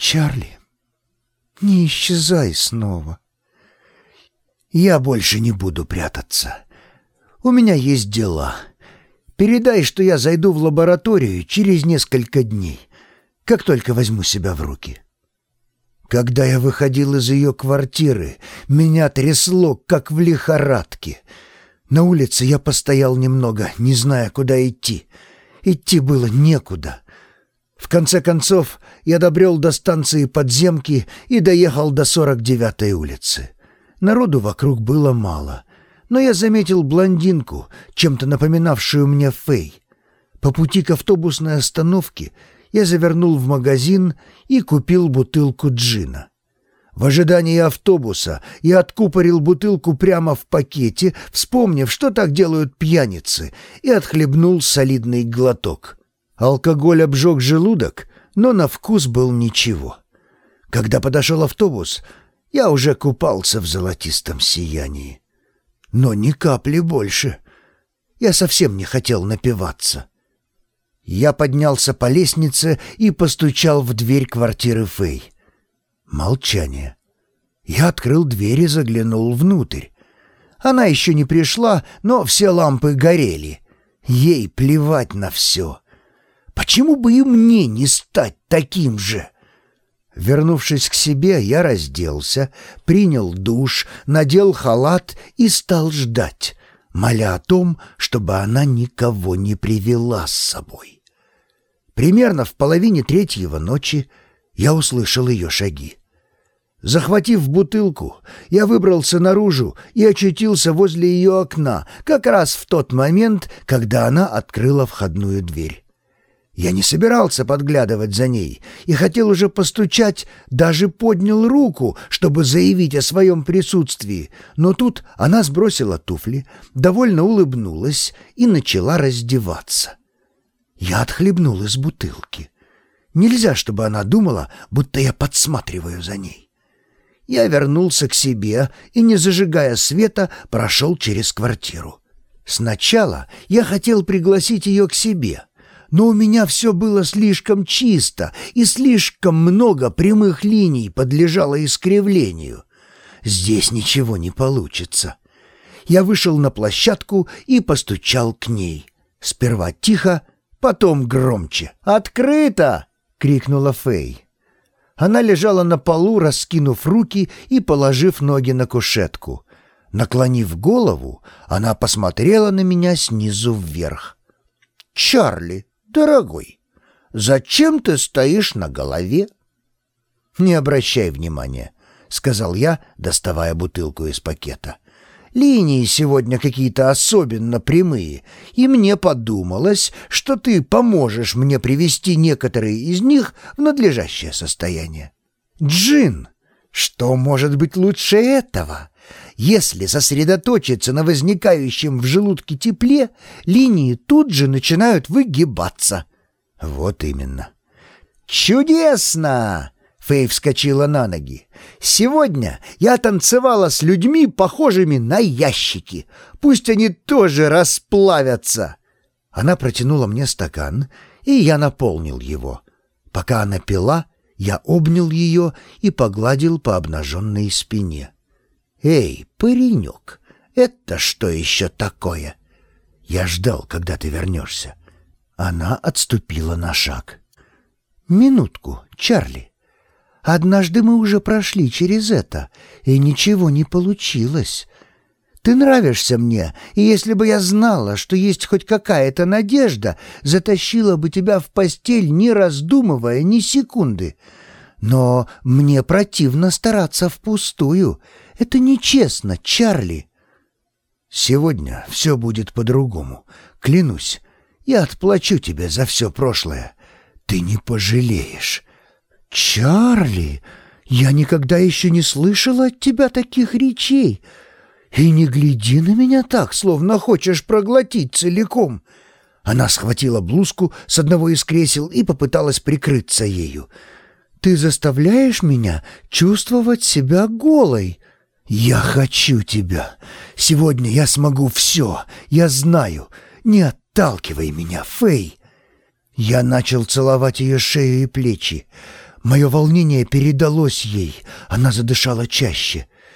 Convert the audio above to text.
Чарли, не исчезай снова. Я больше не буду прятаться. У меня есть дела. Передай, что я зайду в лабораторию через несколько дней, как только возьму себя в руки. Когда я выходил из ее квартиры, меня трясло, как в лихорадке. На улице я постоял немного, не зная, куда идти. Идти было некуда. В конце концов, я добрел до станции подземки и доехал до 49-й улицы. Народу вокруг было мало, но я заметил блондинку, чем-то напоминавшую мне Фэй. По пути к автобусной остановке я завернул в магазин и купил бутылку джина. В ожидании автобуса я откупорил бутылку прямо в пакете, вспомнив, что так делают пьяницы, и отхлебнул солидный глоток. Алкоголь обжег желудок, но на вкус был ничего. Когда подошел автобус, я уже купался в золотистом сиянии. Но ни капли больше. Я совсем не хотел напиваться. Я поднялся по лестнице и постучал в дверь квартиры Фэй. Молчание. Я открыл дверь и заглянул внутрь. Она еще не пришла, но все лампы горели. Ей плевать на все. Почему бы и мне не стать таким же? Вернувшись к себе, я разделся, принял душ, надел халат и стал ждать, моля о том, чтобы она никого не привела с собой. Примерно в половине третьего ночи я услышал ее шаги. Захватив бутылку, я выбрался наружу и очутился возле ее окна, как раз в тот момент, когда она открыла входную дверь. Я не собирался подглядывать за ней и хотел уже постучать, даже поднял руку, чтобы заявить о своем присутствии, но тут она сбросила туфли, довольно улыбнулась и начала раздеваться. Я отхлебнул из бутылки. Нельзя, чтобы она думала, будто я подсматриваю за ней. Я вернулся к себе и, не зажигая света, прошел через квартиру. Сначала я хотел пригласить ее к себе — но у меня все было слишком чисто, и слишком много прямых линий подлежало искривлению. Здесь ничего не получится. Я вышел на площадку и постучал к ней. Сперва тихо, потом громче. «Открыто!» — крикнула Фэй. Она лежала на полу, раскинув руки и положив ноги на кушетку. Наклонив голову, она посмотрела на меня снизу вверх. «Чарли, «Дорогой, зачем ты стоишь на голове?» «Не обращай внимания», — сказал я, доставая бутылку из пакета. «Линии сегодня какие-то особенно прямые, и мне подумалось, что ты поможешь мне привести некоторые из них в надлежащее состояние». «Джин, что может быть лучше этого?» Если сосредоточиться на возникающем в желудке тепле, линии тут же начинают выгибаться. Вот именно. «Чудесно!» Фэй вскочила на ноги. «Сегодня я танцевала с людьми, похожими на ящики. Пусть они тоже расплавятся!» Она протянула мне стакан, и я наполнил его. Пока она пила, я обнял ее и погладил по обнаженной спине. «Эй, паренек, это что еще такое?» «Я ждал, когда ты вернешься». Она отступила на шаг. «Минутку, Чарли. Однажды мы уже прошли через это, и ничего не получилось. Ты нравишься мне, и если бы я знала, что есть хоть какая-то надежда, затащила бы тебя в постель, не раздумывая ни секунды. Но мне противно стараться впустую». Это нечестно, Чарли. Сегодня все будет по-другому. Клянусь, я отплачу тебе за все прошлое. Ты не пожалеешь. Чарли, я никогда еще не слышала от тебя таких речей. И не гляди на меня так, словно хочешь проглотить целиком. Она схватила блузку с одного из кресел и попыталась прикрыться ею. Ты заставляешь меня чувствовать себя голой. «Я хочу тебя. Сегодня я смогу все. Я знаю. Не отталкивай меня, Фэй!» Я начал целовать ее шею и плечи. Мое волнение передалось ей, она задышала чаще.